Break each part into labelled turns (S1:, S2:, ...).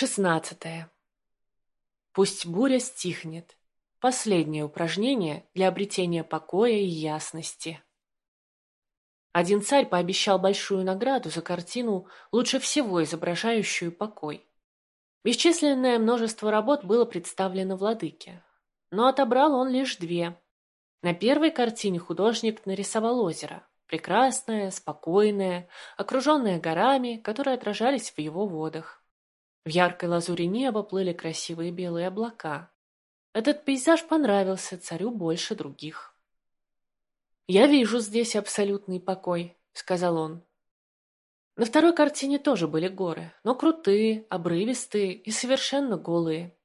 S1: Шестнадцатое. Пусть буря стихнет. Последнее упражнение для обретения покоя и ясности. Один царь пообещал большую награду за картину, лучше всего изображающую покой. Бесчисленное множество работ было представлено владыке, но отобрал он лишь две. На первой картине художник нарисовал озеро, прекрасное, спокойное, окруженное горами, которые отражались в его водах. В яркой лазури неба плыли красивые белые облака. Этот пейзаж понравился царю больше других. «Я вижу здесь абсолютный покой», — сказал он. На второй картине тоже были горы, но крутые, обрывистые и совершенно голые.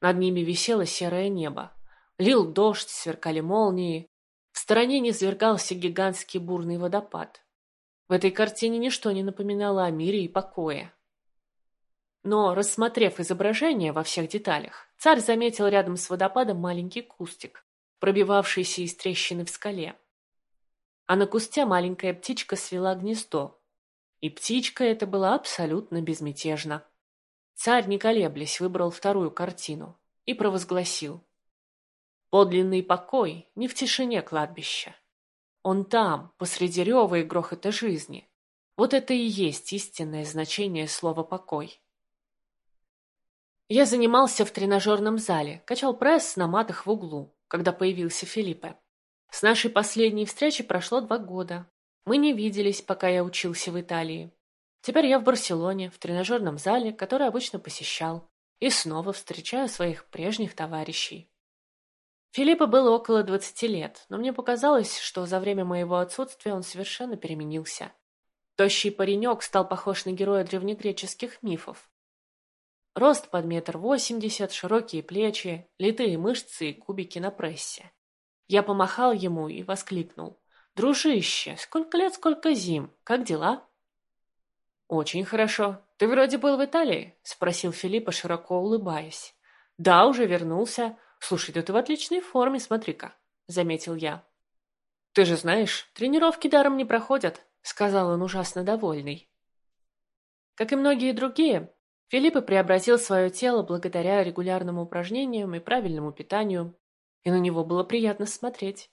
S1: Над ними висело серое небо. Лил дождь, сверкали молнии. В стороне низвергался гигантский бурный водопад. В этой картине ничто не напоминало о мире и покое. Но, рассмотрев изображение во всех деталях, царь заметил рядом с водопадом маленький кустик, пробивавшийся из трещины в скале. А на кусте маленькая птичка свела гнездо. И птичка эта была абсолютно безмятежна. Царь, не колеблясь, выбрал вторую картину и провозгласил. Подлинный покой не в тишине кладбища. Он там, посреди рева и грохота жизни. Вот это и есть истинное значение слова «покой». Я занимался в тренажерном зале, качал пресс на матах в углу, когда появился Филиппе. С нашей последней встречи прошло два года. Мы не виделись, пока я учился в Италии. Теперь я в Барселоне, в тренажерном зале, который обычно посещал, и снова встречаю своих прежних товарищей. Филиппа было около двадцати лет, но мне показалось, что за время моего отсутствия он совершенно переменился. Тощий паренек стал похож на героя древнегреческих мифов. Рост под метр восемьдесят, широкие плечи, литые мышцы и кубики на прессе. Я помахал ему и воскликнул. «Дружище, сколько лет, сколько зим. Как дела?» «Очень хорошо. Ты вроде был в Италии?» — спросил Филиппа, широко улыбаясь. «Да, уже вернулся. Слушай, да ты в отличной форме, смотри-ка», — заметил я. «Ты же знаешь, тренировки даром не проходят», — сказал он ужасно довольный. Как и многие другие, Филиппа преобразил свое тело благодаря регулярным упражнениям и правильному питанию, и на него было приятно смотреть.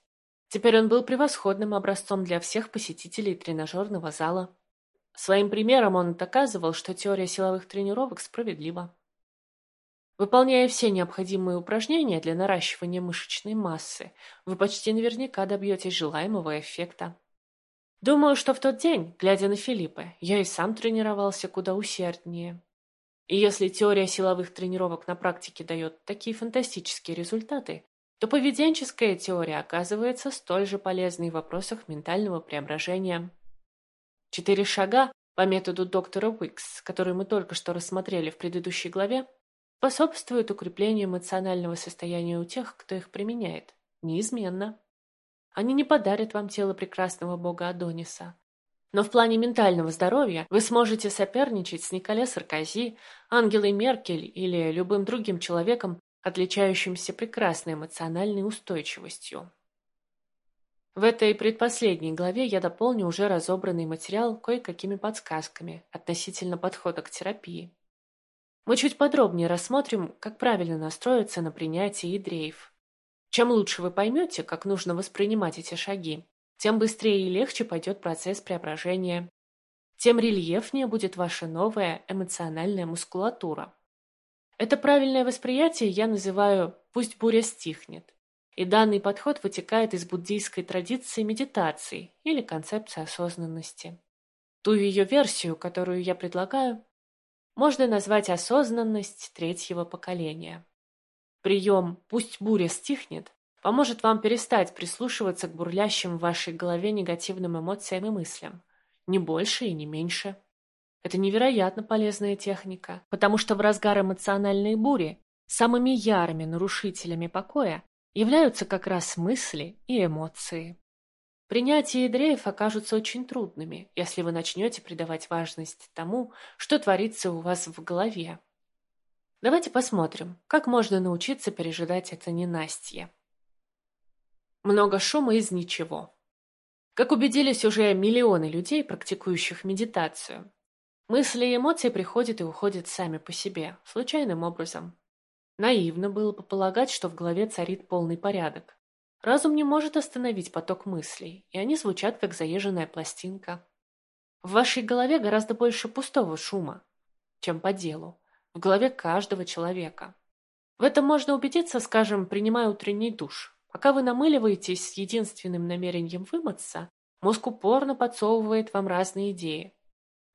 S1: Теперь он был превосходным образцом для всех посетителей тренажерного зала. Своим примером он доказывал, что теория силовых тренировок справедлива. Выполняя все необходимые упражнения для наращивания мышечной массы, вы почти наверняка добьетесь желаемого эффекта. Думаю, что в тот день, глядя на Филиппа, я и сам тренировался куда усерднее. И если теория силовых тренировок на практике дает такие фантастические результаты, то поведенческая теория оказывается столь же полезной в вопросах ментального преображения. Четыре шага по методу доктора Уикс, который мы только что рассмотрели в предыдущей главе, способствуют укреплению эмоционального состояния у тех, кто их применяет, неизменно. Они не подарят вам тело прекрасного бога Адониса, но в плане ментального здоровья вы сможете соперничать с Николе Саркози, Ангелой Меркель или любым другим человеком, отличающимся прекрасной эмоциональной устойчивостью. В этой предпоследней главе я дополню уже разобранный материал кое-какими подсказками относительно подхода к терапии. Мы чуть подробнее рассмотрим, как правильно настроиться на принятие и дрейф. Чем лучше вы поймете, как нужно воспринимать эти шаги, тем быстрее и легче пойдет процесс преображения, тем рельефнее будет ваша новая эмоциональная мускулатура. Это правильное восприятие я называю «пусть буря стихнет». И данный подход вытекает из буддийской традиции медитации или концепции осознанности. Ту ее версию, которую я предлагаю, можно назвать осознанность третьего поколения. Прием «пусть буря стихнет» поможет вам перестать прислушиваться к бурлящим в вашей голове негативным эмоциям и мыслям. Не больше и не меньше. Это невероятно полезная техника, потому что в разгар эмоциональной бури самыми ярыми нарушителями покоя являются как раз мысли и эмоции. Принятие дрейф окажутся очень трудными, если вы начнете придавать важность тому, что творится у вас в голове. Давайте посмотрим, как можно научиться пережидать это ненастье. Много шума из ничего. Как убедились уже миллионы людей, практикующих медитацию, Мысли и эмоции приходят и уходят сами по себе, случайным образом. Наивно было бы полагать, что в голове царит полный порядок. Разум не может остановить поток мыслей, и они звучат, как заезженная пластинка. В вашей голове гораздо больше пустого шума, чем по делу, в голове каждого человека. В этом можно убедиться, скажем, принимая утренний душ. Пока вы намыливаетесь с единственным намерением вымыться, мозг упорно подсовывает вам разные идеи.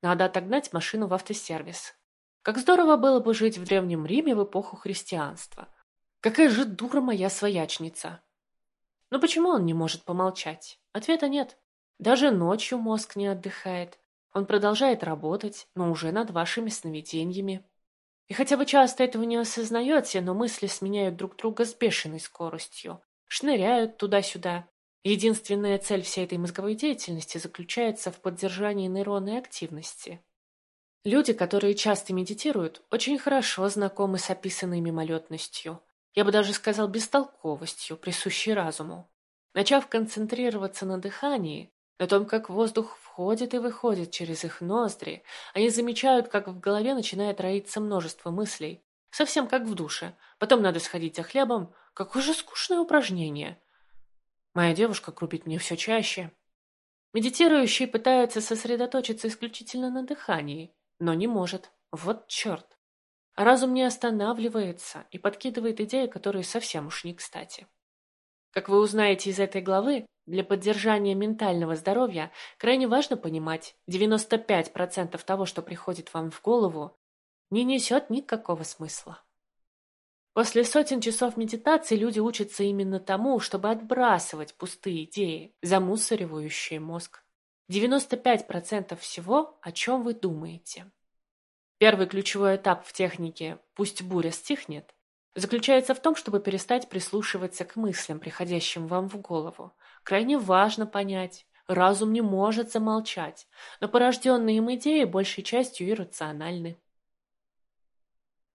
S1: Надо отогнать машину в автосервис. Как здорово было бы жить в Древнем Риме в эпоху христианства. Какая же дура моя своячница. Но почему он не может помолчать? Ответа нет. Даже ночью мозг не отдыхает. Он продолжает работать, но уже над вашими сновидениями. И хотя вы часто этого не осознаете, но мысли сменяют друг друга с бешеной скоростью, шныряют туда-сюда. Единственная цель всей этой мозговой деятельности заключается в поддержании нейронной активности. Люди, которые часто медитируют, очень хорошо знакомы с описанной мимолетностью. Я бы даже сказал бестолковостью, присущей разуму. Начав концентрироваться на дыхании, на том, как воздух входит и выходит через их ноздри, они замечают, как в голове начинает роиться множество мыслей. Совсем как в душе. Потом надо сходить за хлебом. Какое же скучное упражнение. Моя девушка крупит мне все чаще. Медитирующие пытаются сосредоточиться исключительно на дыхании, но не может. Вот черт. Разум не останавливается и подкидывает идеи, которые совсем уж не кстати. Как вы узнаете из этой главы, для поддержания ментального здоровья крайне важно понимать, 95% того, что приходит вам в голову, не несет никакого смысла. После сотен часов медитации люди учатся именно тому, чтобы отбрасывать пустые идеи, замусоривающие мозг. 95% всего, о чем вы думаете. Первый ключевой этап в технике «пусть буря стихнет» заключается в том, чтобы перестать прислушиваться к мыслям, приходящим вам в голову. Крайне важно понять, разум не может замолчать, но порожденные им идеи большей частью иррациональны.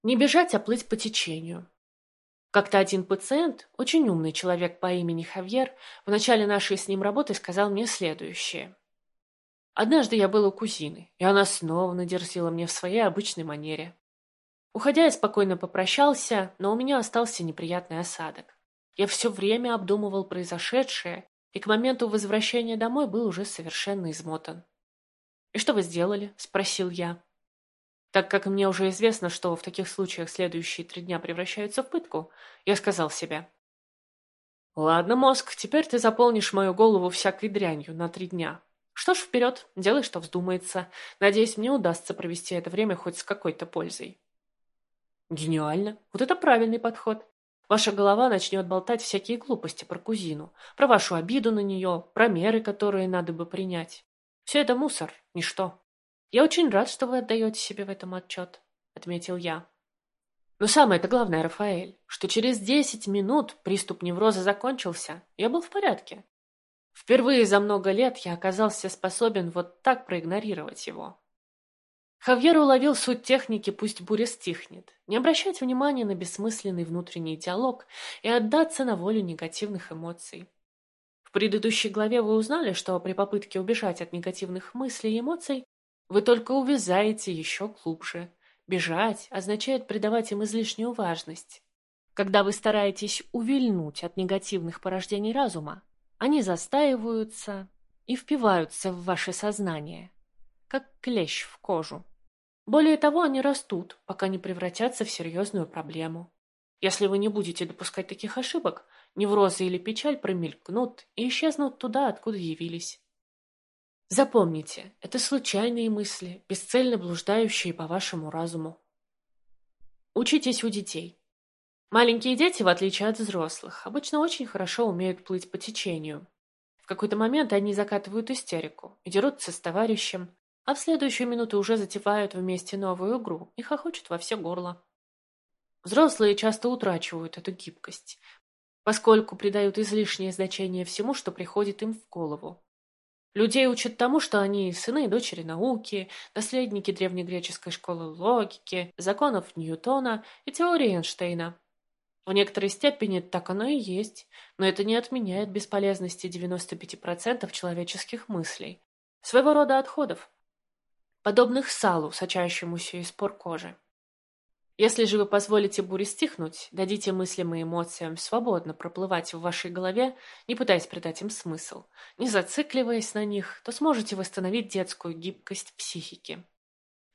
S1: Не бежать, а плыть по течению. Как-то один пациент, очень умный человек по имени Хавьер, в начале нашей с ним работы сказал мне следующее. Однажды я был у кузины, и она снова надерзила мне в своей обычной манере. Уходя, я спокойно попрощался, но у меня остался неприятный осадок. Я все время обдумывал произошедшее, и к моменту возвращения домой был уже совершенно измотан. «И что вы сделали?» – спросил я. Так как мне уже известно, что в таких случаях следующие три дня превращаются в пытку, я сказал себе. «Ладно, мозг, теперь ты заполнишь мою голову всякой дрянью на три дня. Что ж, вперед, делай, что вздумается. Надеюсь, мне удастся провести это время хоть с какой-то пользой». Гениально. Вот это правильный подход. Ваша голова начнет болтать всякие глупости про кузину, про вашу обиду на нее, про меры, которые надо бы принять. Все это мусор, ничто. Я очень рад, что вы отдаете себе в этом отчет, отметил я. Но самое-то главное, Рафаэль, что через десять минут приступ невроза закончился, я был в порядке. Впервые за много лет я оказался способен вот так проигнорировать его. Хавьер уловил суть техники «пусть буря стихнет», не обращать внимания на бессмысленный внутренний диалог и отдаться на волю негативных эмоций. В предыдущей главе вы узнали, что при попытке убежать от негативных мыслей и эмоций вы только увязаете еще глубже. Бежать означает придавать им излишнюю важность. Когда вы стараетесь увильнуть от негативных порождений разума, они застаиваются и впиваются в ваше сознание, как клещ в кожу. Более того, они растут, пока не превратятся в серьезную проблему. Если вы не будете допускать таких ошибок, неврозы или печаль промелькнут и исчезнут туда, откуда явились. Запомните, это случайные мысли, бесцельно блуждающие по вашему разуму. Учитесь у детей. Маленькие дети, в отличие от взрослых, обычно очень хорошо умеют плыть по течению. В какой-то момент они закатывают истерику и дерутся с товарищем, а в следующую минуту уже затевают вместе новую игру и хохочут во все горло. Взрослые часто утрачивают эту гибкость, поскольку придают излишнее значение всему, что приходит им в голову. Людей учат тому, что они сыны и дочери науки, наследники древнегреческой школы логики, законов Ньютона и теории Эйнштейна. В некоторой степени так оно и есть, но это не отменяет бесполезности 95% человеческих мыслей, своего рода отходов, подобных салу, сочащемуся из пор кожи. Если же вы позволите буре стихнуть, дадите мыслям и эмоциям свободно проплывать в вашей голове, не пытаясь придать им смысл, не зацикливаясь на них, то сможете восстановить детскую гибкость психики.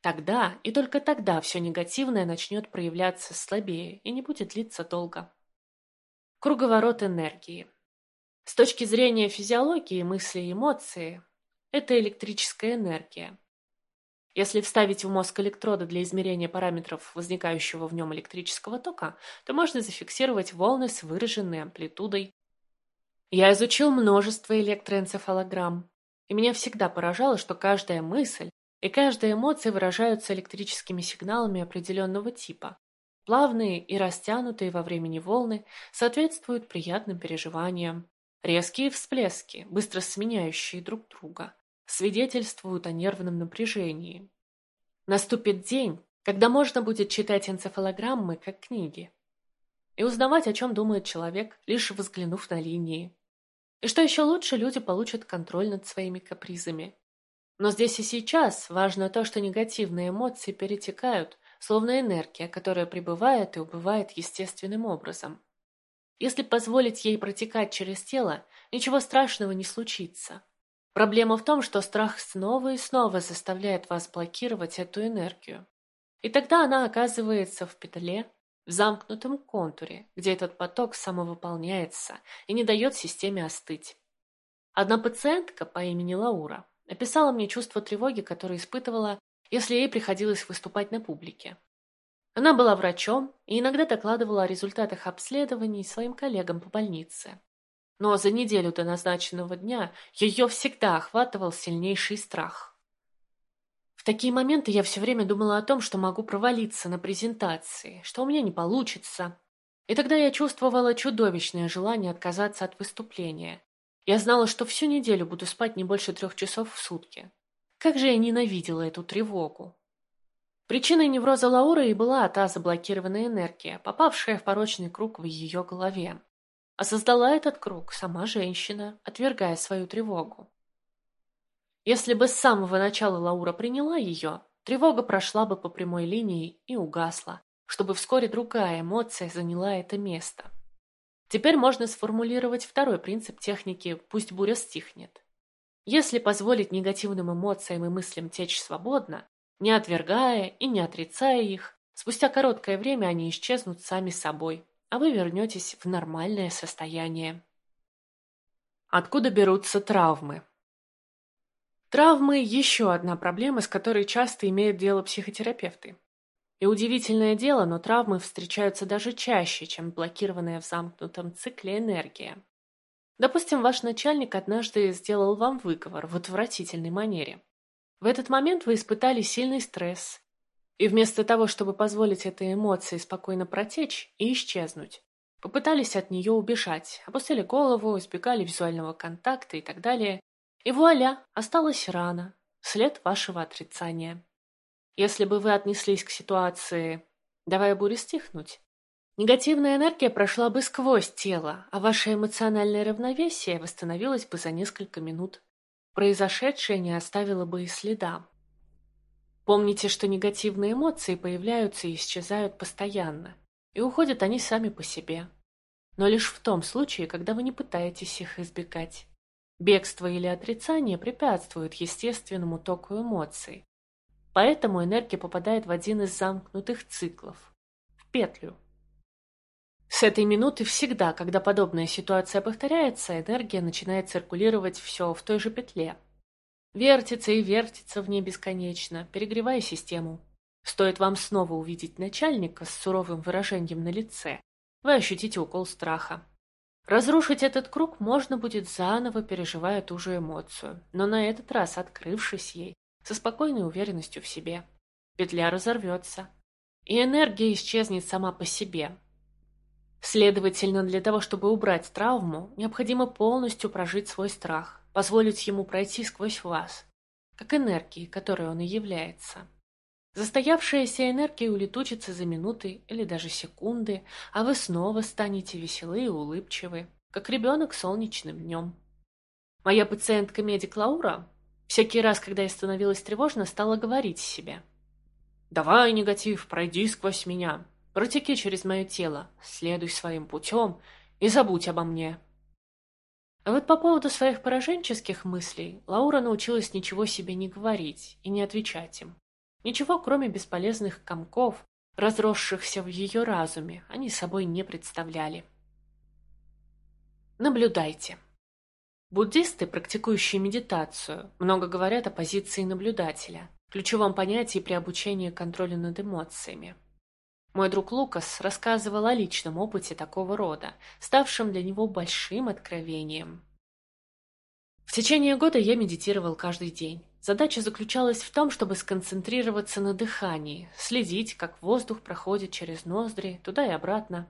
S1: Тогда и только тогда все негативное начнет проявляться слабее и не будет длиться долго. Круговорот энергии. С точки зрения физиологии, мысли и эмоции – это электрическая энергия. Если вставить в мозг электроды для измерения параметров возникающего в нем электрического тока, то можно зафиксировать волны с выраженной амплитудой. Я изучил множество электроэнцефалограмм, и меня всегда поражало, что каждая мысль и каждая эмоция выражаются электрическими сигналами определенного типа. Плавные и растянутые во времени волны соответствуют приятным переживаниям. Резкие всплески, быстро сменяющие друг друга, свидетельствуют о нервном напряжении. Наступит день, когда можно будет читать энцефалограммы как книги и узнавать, о чем думает человек, лишь взглянув на линии. И что еще лучше, люди получат контроль над своими капризами. Но здесь и сейчас важно то, что негативные эмоции перетекают, словно энергия, которая пребывает и убывает естественным образом. Если позволить ей протекать через тело, ничего страшного не случится. Проблема в том, что страх снова и снова заставляет вас блокировать эту энергию. И тогда она оказывается в петле, в замкнутом контуре, где этот поток самовыполняется и не дает системе остыть. Одна пациентка по имени Лаура описала мне чувство тревоги, которое испытывала, если ей приходилось выступать на публике. Она была врачом и иногда докладывала о результатах обследований своим коллегам по больнице. Но за неделю до назначенного дня ее всегда охватывал сильнейший страх. В такие моменты я все время думала о том, что могу провалиться на презентации, что у меня не получится. И тогда я чувствовала чудовищное желание отказаться от выступления. Я знала, что всю неделю буду спать не больше трех часов в сутки. Как же я ненавидела эту тревогу. Причиной невроза Лауры и была та заблокированная энергия, попавшая в порочный круг в ее голове. А создала этот круг сама женщина, отвергая свою тревогу. Если бы с самого начала Лаура приняла ее, тревога прошла бы по прямой линии и угасла, чтобы вскоре другая эмоция заняла это место. Теперь можно сформулировать второй принцип техники «пусть буря стихнет». Если позволить негативным эмоциям и мыслям течь свободно, не отвергая и не отрицая их, спустя короткое время они исчезнут сами собой, а вы вернетесь в нормальное состояние. Откуда берутся травмы? Травмы – еще одна проблема, с которой часто имеют дело психотерапевты. И удивительное дело, но травмы встречаются даже чаще, чем блокированная в замкнутом цикле энергия. Допустим, ваш начальник однажды сделал вам выговор в отвратительной манере. В этот момент вы испытали сильный стресс и вместо того, чтобы позволить этой эмоции спокойно протечь и исчезнуть, попытались от нее убежать, опустили голову, избегали визуального контакта и так далее. И вуаля, осталась рана, след вашего отрицания. Если бы вы отнеслись к ситуации «давай буре стихнуть», негативная энергия прошла бы сквозь тело, а ваше эмоциональное равновесие восстановилось бы за несколько минут. Произошедшее не оставило бы и следа. Помните, что негативные эмоции появляются и исчезают постоянно, и уходят они сами по себе. Но лишь в том случае, когда вы не пытаетесь их избегать. Бегство или отрицание препятствуют естественному току эмоций. Поэтому энергия попадает в один из замкнутых циклов – в петлю. С этой минуты всегда, когда подобная ситуация повторяется, энергия начинает циркулировать все в той же петле – Вертится и вертится в ней бесконечно, перегревая систему. Стоит вам снова увидеть начальника с суровым выражением на лице, вы ощутите укол страха. Разрушить этот круг можно будет заново, переживая ту же эмоцию, но на этот раз открывшись ей, со спокойной уверенностью в себе. Петля разорвется, и энергия исчезнет сама по себе. Следовательно, для того, чтобы убрать травму, необходимо полностью прожить свой страх, позволить ему пройти сквозь вас, как энергии, которой он и является. Застоявшаяся энергия улетучится за минуты или даже секунды, а вы снова станете веселы и улыбчивы, как ребенок солнечным днем. Моя пациентка-медик Лаура Всякий раз, когда я становилась тревожно, стала говорить себе. «Давай, негатив, пройди сквозь меня, протеки через мое тело, следуй своим путем и забудь обо мне». А вот по поводу своих пораженческих мыслей Лаура научилась ничего себе не говорить и не отвечать им. Ничего, кроме бесполезных комков, разросшихся в ее разуме, они собой не представляли. Наблюдайте. Буддисты, практикующие медитацию, много говорят о позиции наблюдателя, ключевом понятии при обучении контролю над эмоциями. Мой друг Лукас рассказывал о личном опыте такого рода, ставшем для него большим откровением. В течение года я медитировал каждый день. Задача заключалась в том, чтобы сконцентрироваться на дыхании, следить, как воздух проходит через ноздри, туда и обратно.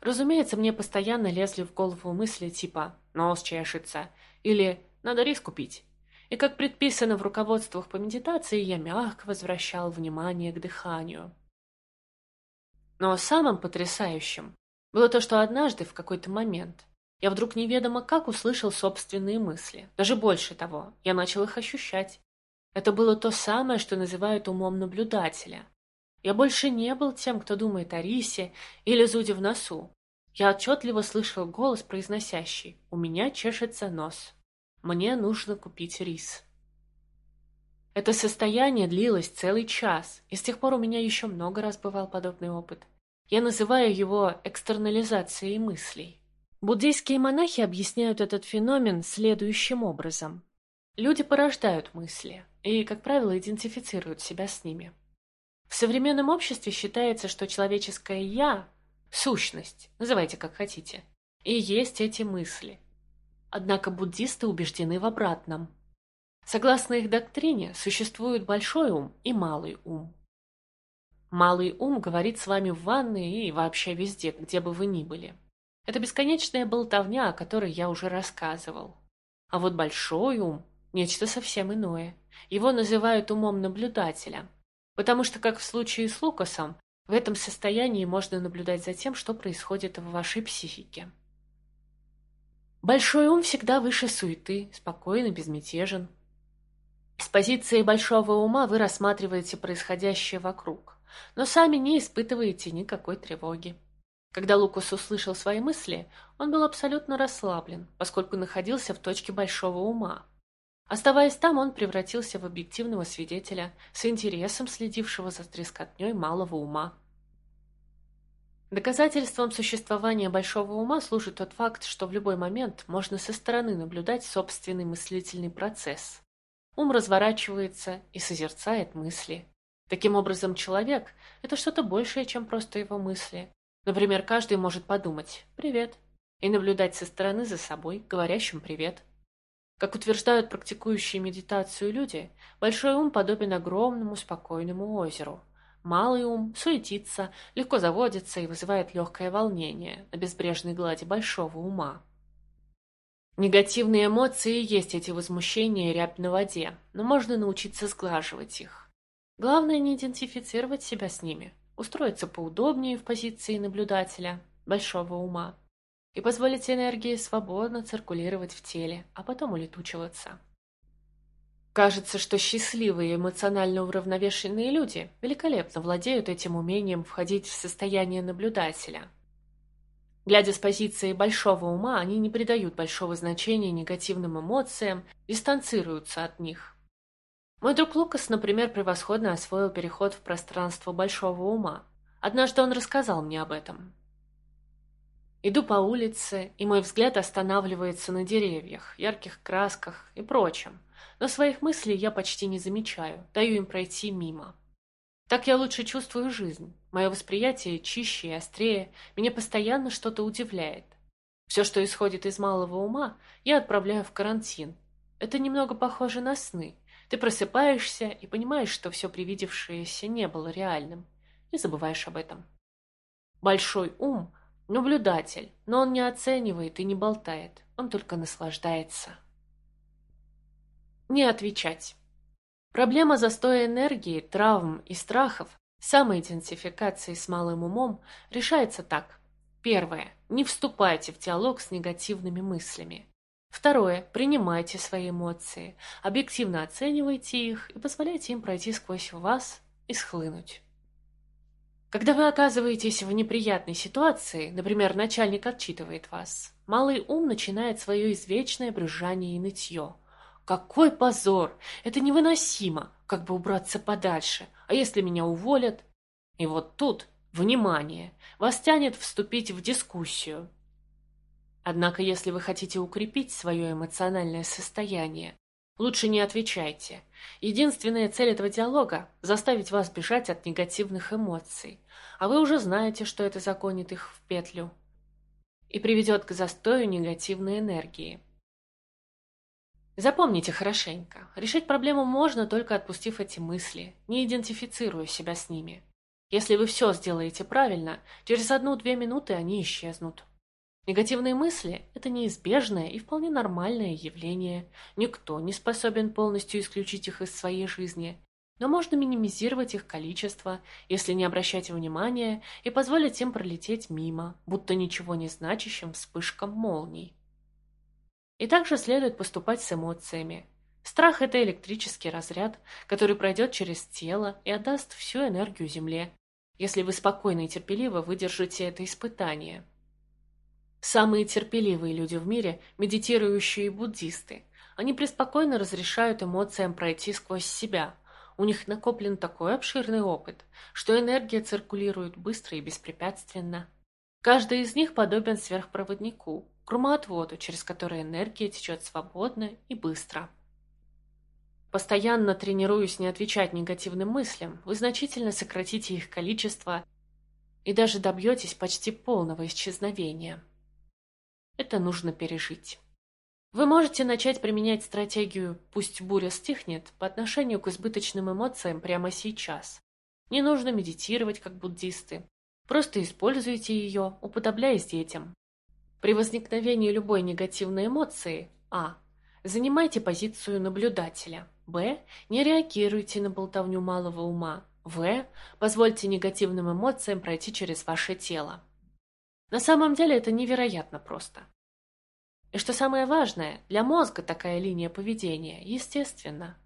S1: Разумеется, мне постоянно лезли в голову мысли типа «нос чешется» или «надо рис купить». И как предписано в руководствах по медитации, я мягко возвращал внимание к дыханию. Но самым потрясающим было то, что однажды, в какой-то момент, я вдруг неведомо как услышал собственные мысли. Даже больше того, я начал их ощущать. Это было то самое, что называют умом наблюдателя. Я больше не был тем, кто думает о рисе или зуде в носу. Я отчетливо слышал голос, произносящий «У меня чешется нос. Мне нужно купить рис». Это состояние длилось целый час, и с тех пор у меня еще много раз бывал подобный опыт. Я называю его экстернализацией мыслей. Буддийские монахи объясняют этот феномен следующим образом. Люди порождают мысли и, как правило, идентифицируют себя с ними. В современном обществе считается, что человеческое «я» — сущность, называйте как хотите, и есть эти мысли. Однако буддисты убеждены в обратном. Согласно их доктрине, существует большой ум и малый ум. Малый ум говорит с вами в ванной и вообще везде, где бы вы ни были. Это бесконечная болтовня, о которой я уже рассказывал. А вот большой ум – нечто совсем иное. Его называют умом наблюдателя. Потому что, как в случае с Лукасом, в этом состоянии можно наблюдать за тем, что происходит в вашей психике. Большой ум всегда выше суеты, спокойно, безмятежен. С позиции большого ума вы рассматриваете происходящее вокруг но сами не испытываете никакой тревоги. Когда Лукас услышал свои мысли, он был абсолютно расслаблен, поскольку находился в точке большого ума. Оставаясь там, он превратился в объективного свидетеля, с интересом следившего за трескотней малого ума. Доказательством существования большого ума служит тот факт, что в любой момент можно со стороны наблюдать собственный мыслительный процесс. Ум разворачивается и созерцает мысли. Таким образом, человек – это что-то большее, чем просто его мысли. Например, каждый может подумать «привет» и наблюдать со стороны за собой, говорящим «привет». Как утверждают практикующие медитацию люди, большой ум подобен огромному спокойному озеру. Малый ум суетится, легко заводится и вызывает легкое волнение на безбрежной глади большого ума. Негативные эмоции есть эти возмущения и рябь на воде, но можно научиться сглаживать их. Главное не идентифицировать себя с ними, устроиться поудобнее в позиции наблюдателя, большого ума, и позволить энергии свободно циркулировать в теле, а потом улетучиваться. Кажется, что счастливые эмоционально уравновешенные люди великолепно владеют этим умением входить в состояние наблюдателя. Глядя с позиции большого ума, они не придают большого значения негативным эмоциям, дистанцируются от них. Мой друг Лукас, например, превосходно освоил переход в пространство большого ума. Однажды он рассказал мне об этом. Иду по улице, и мой взгляд останавливается на деревьях, ярких красках и прочем, но своих мыслей я почти не замечаю, даю им пройти мимо. Так я лучше чувствую жизнь, мое восприятие чище и острее, меня постоянно что-то удивляет. Все, что исходит из малого ума, я отправляю в карантин. Это немного похоже на сны, ты просыпаешься и понимаешь, что все привидевшееся не было реальным, и забываешь об этом. Большой ум – наблюдатель, но он не оценивает и не болтает, он только наслаждается. Не отвечать. Проблема застоя энергии, травм и страхов, самоидентификации с малым умом решается так. Первое. Не вступайте в диалог с негативными мыслями. Второе. Принимайте свои эмоции, объективно оценивайте их и позволяйте им пройти сквозь вас и схлынуть. Когда вы оказываетесь в неприятной ситуации, например, начальник отчитывает вас, малый ум начинает свое извечное брюзжание и нытье. Какой позор! Это невыносимо! Как бы убраться подальше? А если меня уволят? И вот тут, внимание, вас тянет вступить в дискуссию. Однако, если вы хотите укрепить свое эмоциональное состояние, лучше не отвечайте. Единственная цель этого диалога – заставить вас бежать от негативных эмоций, а вы уже знаете, что это загонит их в петлю и приведет к застою негативной энергии. Запомните хорошенько, решить проблему можно, только отпустив эти мысли, не идентифицируя себя с ними. Если вы все сделаете правильно, через одну-две минуты они исчезнут. Негативные мысли – это неизбежное и вполне нормальное явление. Никто не способен полностью исключить их из своей жизни. Но можно минимизировать их количество, если не обращать внимания и позволить им пролететь мимо, будто ничего не значащим вспышкам молний. И также следует поступать с эмоциями. Страх – это электрический разряд, который пройдет через тело и отдаст всю энергию Земле, если вы спокойно и терпеливо выдержите это испытание. Самые терпеливые люди в мире – медитирующие буддисты. Они преспокойно разрешают эмоциям пройти сквозь себя. У них накоплен такой обширный опыт, что энергия циркулирует быстро и беспрепятственно. Каждый из них подобен сверхпроводнику, громоотводу, через который энергия течет свободно и быстро. Постоянно тренируясь не отвечать негативным мыслям, вы значительно сократите их количество и даже добьетесь почти полного исчезновения. Это нужно пережить. Вы можете начать применять стратегию «пусть буря стихнет» по отношению к избыточным эмоциям прямо сейчас. Не нужно медитировать, как буддисты. Просто используйте ее, уподобляясь детям. При возникновении любой негативной эмоции А. Занимайте позицию наблюдателя. Б. Не реагируйте на болтовню малого ума. В. Позвольте негативным эмоциям пройти через ваше тело. На самом деле это невероятно просто. И что самое важное, для мозга такая линия поведения естественна.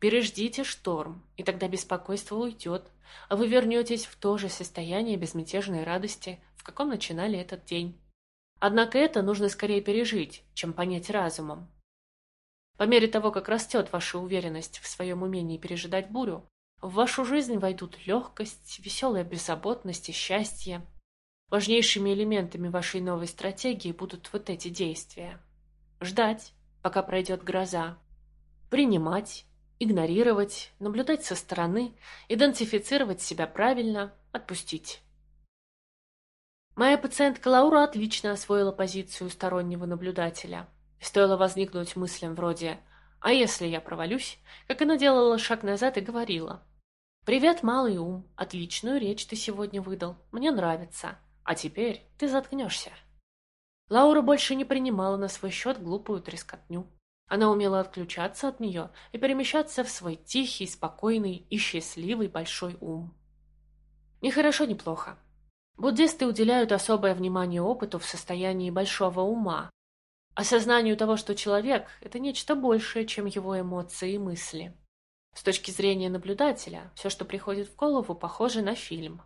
S1: Переждите шторм, и тогда беспокойство уйдет, а вы вернетесь в то же состояние безмятежной радости, в каком начинали этот день. Однако это нужно скорее пережить, чем понять разумом. По мере того, как растет ваша уверенность в своем умении пережидать бурю, в вашу жизнь войдут легкость, веселая беззаботность и счастье, Важнейшими элементами вашей новой стратегии будут вот эти действия. Ждать, пока пройдет гроза. Принимать, игнорировать, наблюдать со стороны, идентифицировать себя правильно, отпустить. Моя пациентка Лаура отлично освоила позицию стороннего наблюдателя. Стоило возникнуть мыслям вроде «А если я провалюсь?», как она делала шаг назад и говорила «Привет, малый ум, отличную речь ты сегодня выдал, мне нравится». А теперь ты заткнешься. Лаура больше не принимала на свой счет глупую трескотню. Она умела отключаться от нее и перемещаться в свой тихий, спокойный и счастливый большой ум. Ни хорошо, ни плохо. Буддисты уделяют особое внимание опыту в состоянии большого ума, осознанию того, что человек – это нечто большее, чем его эмоции и мысли. С точки зрения наблюдателя, все, что приходит в голову, похоже на фильм.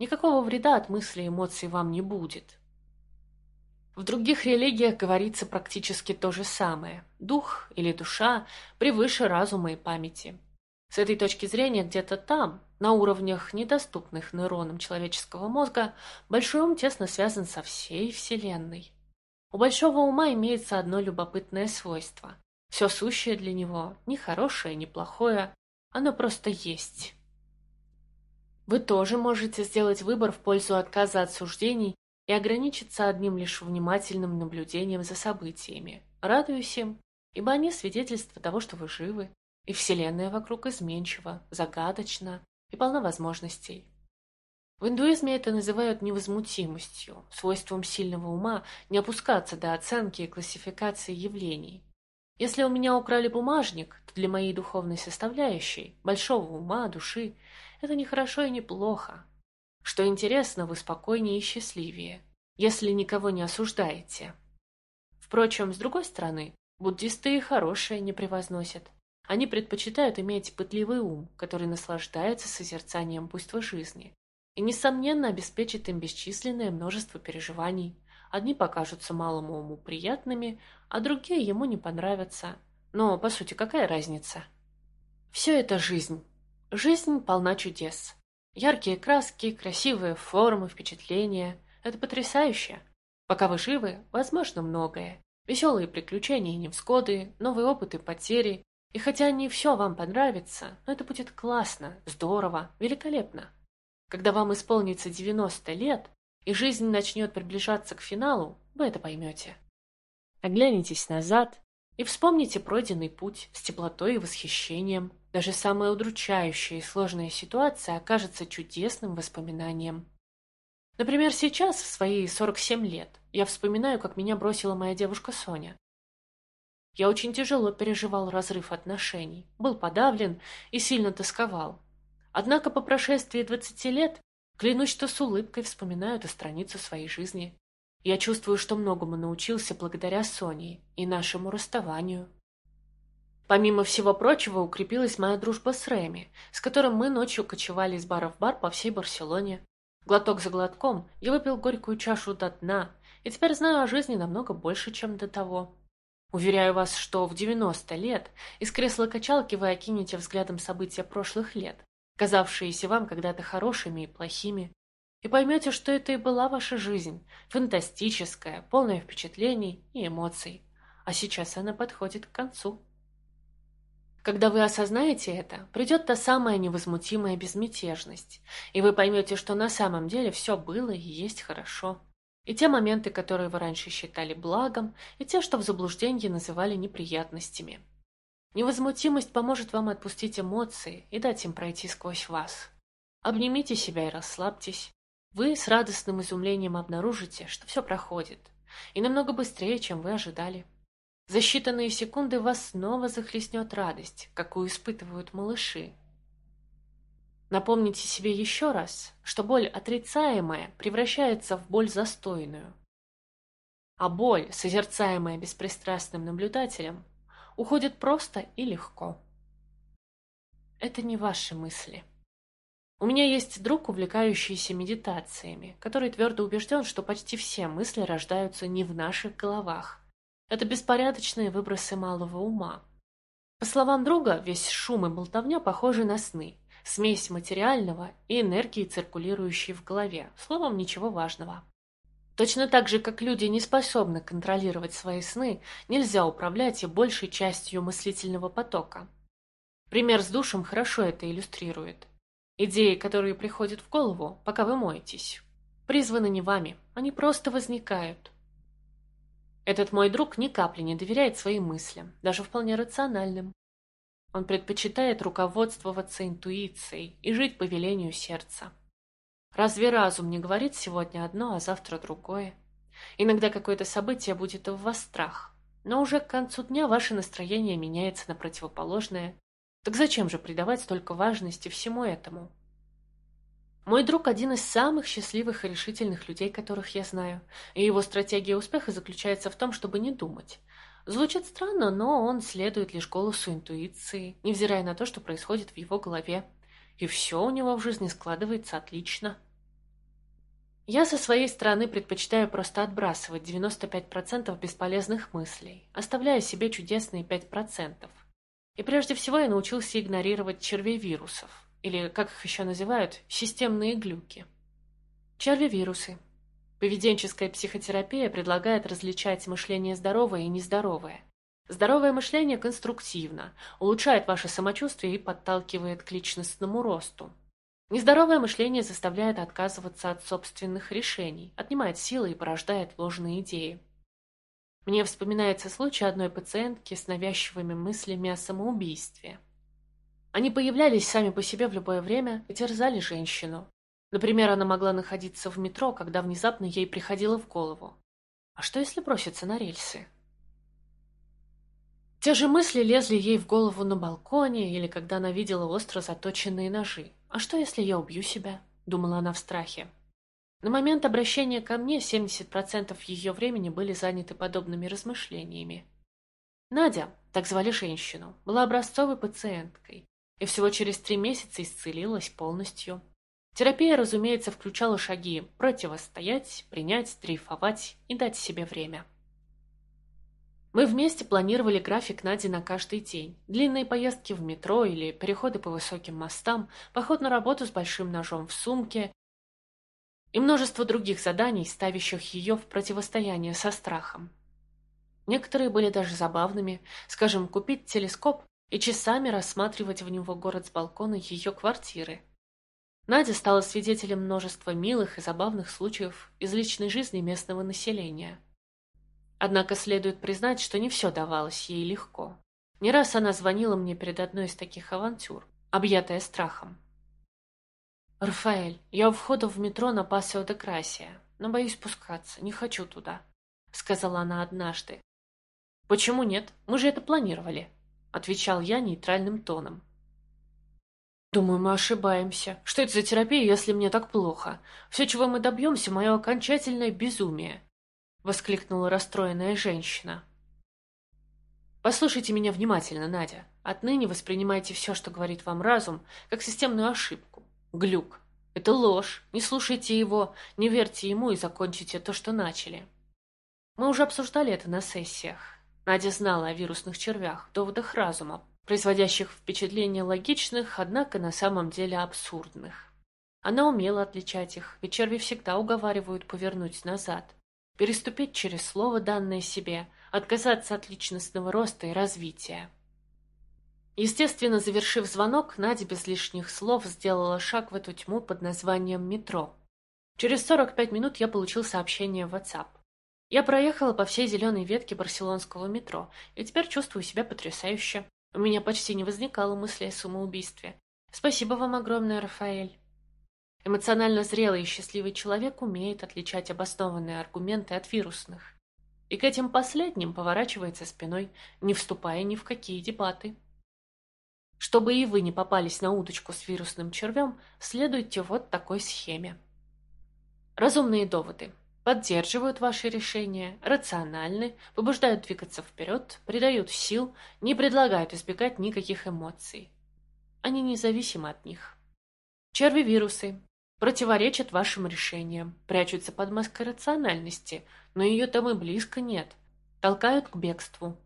S1: Никакого вреда от мыслей и эмоций вам не будет. В других религиях говорится практически то же самое. Дух или душа превыше разума и памяти. С этой точки зрения где-то там, на уровнях, недоступных нейронам человеческого мозга, большой ум тесно связан со всей Вселенной. У большого ума имеется одно любопытное свойство. Все сущее для него, ни хорошее, ни плохое, оно просто есть. Вы тоже можете сделать выбор в пользу отказа от суждений и ограничиться одним лишь внимательным наблюдением за событиями. Радуюсь им, ибо они свидетельство того, что вы живы, и Вселенная вокруг изменчива, загадочна и полна возможностей. В индуизме это называют невозмутимостью, свойством сильного ума не опускаться до оценки и классификации явлений. Если у меня украли бумажник, то для моей духовной составляющей, большого ума, души, это не хорошо и не плохо. Что интересно, вы спокойнее и счастливее, если никого не осуждаете. Впрочем, с другой стороны, буддисты и хорошее не превозносят. Они предпочитают иметь пытливый ум, который наслаждается созерцанием буйства жизни, и, несомненно, обеспечит им бесчисленное множество переживаний. Одни покажутся малому уму приятными, а другие ему не понравятся. Но, по сути, какая разница? Все это жизнь. Жизнь полна чудес. Яркие краски, красивые формы, впечатления – это потрясающе. Пока вы живы, возможно многое. Веселые приключения и невзгоды, новые опыты потери. И хотя не все вам понравится, но это будет классно, здорово, великолепно. Когда вам исполнится 90 лет, и жизнь начнет приближаться к финалу, вы это поймете. Оглянитесь назад и вспомните пройденный путь с теплотой и восхищением. Даже самая удручающая и сложная ситуация окажется чудесным воспоминанием. Например, сейчас, в свои 47 лет, я вспоминаю, как меня бросила моя девушка Соня. Я очень тяжело переживал разрыв отношений, был подавлен и сильно тосковал. Однако по прошествии 20 лет клянусь, что с улыбкой вспоминаю эту страницу своей жизни. Я чувствую, что многому научился благодаря Соне и нашему расставанию. Помимо всего прочего, укрепилась моя дружба с Рэми, с которым мы ночью кочевали из бара в бар по всей Барселоне. Глоток за глотком я выпил горькую чашу до дна, и теперь знаю о жизни намного больше, чем до того. Уверяю вас, что в 90 лет из кресла качалки вы окинете взглядом события прошлых лет, казавшиеся вам когда-то хорошими и плохими, и поймете, что это и была ваша жизнь, фантастическая, полная впечатлений и эмоций. А сейчас она подходит к концу. Когда вы осознаете это, придет та самая невозмутимая безмятежность, и вы поймете, что на самом деле все было и есть хорошо. И те моменты, которые вы раньше считали благом, и те, что в заблуждении называли неприятностями. Невозмутимость поможет вам отпустить эмоции и дать им пройти сквозь вас. Обнимите себя и расслабьтесь. Вы с радостным изумлением обнаружите, что все проходит, и намного быстрее, чем вы ожидали. За считанные секунды вас снова захлестнет радость, какую испытывают малыши. Напомните себе еще раз, что боль отрицаемая превращается в боль застойную. А боль, созерцаемая беспристрастным наблюдателем, уходит просто и легко. Это не ваши мысли. У меня есть друг, увлекающийся медитациями, который твердо убежден, что почти все мысли рождаются не в наших головах, это беспорядочные выбросы малого ума. По словам друга, весь шум и болтовня похожи на сны, смесь материального и энергии, циркулирующей в голове, словом, ничего важного. Точно так же, как люди не способны контролировать свои сны, нельзя управлять и большей частью мыслительного потока. Пример с душем хорошо это иллюстрирует. Идеи, которые приходят в голову, пока вы моетесь, призваны не вами, они просто возникают. Этот мой друг ни капли не доверяет своим мыслям, даже вполне рациональным. Он предпочитает руководствоваться интуицией и жить по велению сердца. Разве разум не говорит сегодня одно, а завтра другое? Иногда какое-то событие будет в вас страх, но уже к концу дня ваше настроение меняется на противоположное. Так зачем же придавать столько важности всему этому? Мой друг один из самых счастливых и решительных людей, которых я знаю, и его стратегия успеха заключается в том, чтобы не думать. Звучит странно, но он следует лишь голосу интуиции, невзирая на то, что происходит в его голове. И все у него в жизни складывается отлично. Я со своей стороны предпочитаю просто отбрасывать 95% бесполезных мыслей, оставляя себе чудесные 5%. И прежде всего я научился игнорировать червей вирусов, или, как их еще называют, системные глюки. Черви-вирусы. Поведенческая психотерапия предлагает различать мышление здоровое и нездоровое. Здоровое мышление конструктивно, улучшает ваше самочувствие и подталкивает к личностному росту. Нездоровое мышление заставляет отказываться от собственных решений, отнимает силы и порождает ложные идеи. Мне вспоминается случай одной пациентки с навязчивыми мыслями о самоубийстве. Они появлялись сами по себе в любое время и терзали женщину. Например, она могла находиться в метро, когда внезапно ей приходило в голову. А что, если броситься на рельсы? Те же мысли лезли ей в голову на балконе или когда она видела остро заточенные ножи. «А что, если я убью себя?» — думала она в страхе. На момент обращения ко мне 70% ее времени были заняты подобными размышлениями. Надя, так звали женщину, была образцовой пациенткой и всего через три месяца исцелилась полностью. Терапия, разумеется, включала шаги противостоять, принять, дрейфовать и дать себе время. Мы вместе планировали график Нади на каждый день. Длинные поездки в метро или переходы по высоким мостам, поход на работу с большим ножом в сумке и множество других заданий, ставящих ее в противостояние со страхом. Некоторые были даже забавными, скажем, купить телескоп и часами рассматривать в него город с балкона ее квартиры. Надя стала свидетелем множества милых и забавных случаев из личной жизни местного населения – Однако следует признать, что не все давалось ей легко. Не раз она звонила мне перед одной из таких авантюр, объятая страхом. «Рафаэль, я у входа в метро на Пасео де Красия, но боюсь спускаться, не хочу туда», — сказала она однажды. «Почему нет? Мы же это планировали», — отвечал я нейтральным тоном. «Думаю, мы ошибаемся. Что это за терапия, если мне так плохо? Все, чего мы добьемся, мое окончательное безумие. — воскликнула расстроенная женщина. «Послушайте меня внимательно, Надя. Отныне воспринимайте все, что говорит вам разум, как системную ошибку. Глюк. Это ложь. Не слушайте его, не верьте ему и закончите то, что начали. Мы уже обсуждали это на сессиях. Надя знала о вирусных червях, доводах разума, производящих впечатление логичных, однако на самом деле абсурдных. Она умела отличать их, ведь черви всегда уговаривают повернуть назад переступить через слово, данное себе, отказаться от личностного роста и развития. Естественно, завершив звонок, Надя без лишних слов сделала шаг в эту тьму под названием «Метро». Через 45 минут я получил сообщение в WhatsApp. Я проехала по всей зеленой ветке барселонского метро, и теперь чувствую себя потрясающе. У меня почти не возникало мысли о самоубийстве. Спасибо вам огромное, Рафаэль. Эмоционально зрелый и счастливый человек умеет отличать обоснованные аргументы от вирусных. И к этим последним поворачивается спиной, не вступая ни в какие дебаты. Чтобы и вы не попались на удочку с вирусным червем, следуйте вот такой схеме. Разумные доводы. Поддерживают ваши решения, рациональны, побуждают двигаться вперед, придают сил, не предлагают избегать никаких эмоций. Они независимы от них. Черви-вирусы противоречат вашим решениям, прячутся под маской рациональности, но ее там и близко нет, толкают к бегству.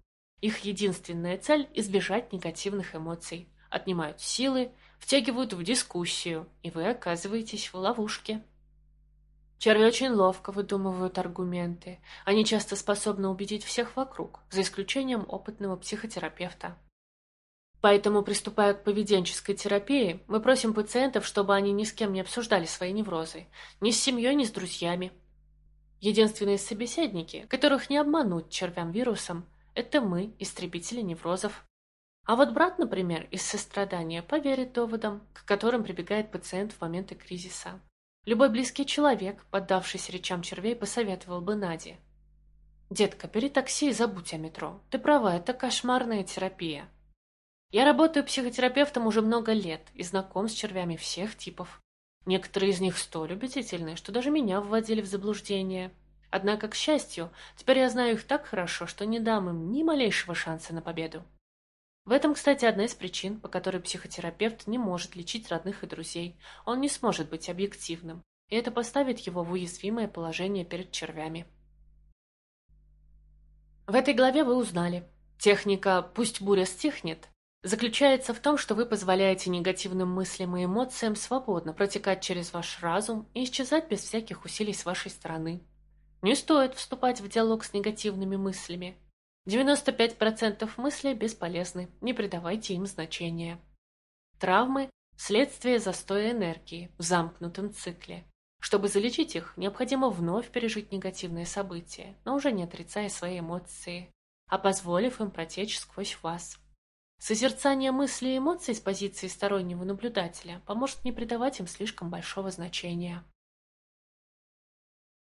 S1: Их единственная цель – избежать негативных эмоций, отнимают силы, втягивают в дискуссию, и вы оказываетесь в ловушке. Черви очень ловко выдумывают аргументы. Они часто способны убедить всех вокруг, за исключением опытного психотерапевта. Поэтому, приступая к поведенческой терапии, мы просим пациентов, чтобы они ни с кем не обсуждали свои неврозы. Ни с семьей, ни с друзьями. Единственные собеседники, которых не обмануть червям-вирусом, это мы, истребители неврозов. А вот брат, например, из сострадания поверит доводам, к которым прибегает пациент в моменты кризиса. Любой близкий человек, поддавшись речам червей, посоветовал бы Наде. «Детка, бери такси и забудь о метро. Ты права, это кошмарная терапия. Я работаю психотерапевтом уже много лет и знаком с червями всех типов. Некоторые из них столь убедительны, что даже меня вводили в заблуждение. Однако, к счастью, теперь я знаю их так хорошо, что не дам им ни малейшего шанса на победу. В этом, кстати, одна из причин, по которой психотерапевт не может лечить родных и друзей. Он не сможет быть объективным, и это поставит его в уязвимое положение перед червями. В этой главе вы узнали. Техника «пусть буря стихнет» заключается в том, что вы позволяете негативным мыслям и эмоциям свободно протекать через ваш разум и исчезать без всяких усилий с вашей стороны. Не стоит вступать в диалог с негативными мыслями. 95% мыслей бесполезны, не придавайте им значения. Травмы – следствие застоя энергии в замкнутом цикле. Чтобы залечить их, необходимо вновь пережить негативные события, но уже не отрицая свои эмоции, а позволив им протечь сквозь вас. Созерцание мыслей и эмоций с позиции стороннего наблюдателя поможет не придавать им слишком большого значения.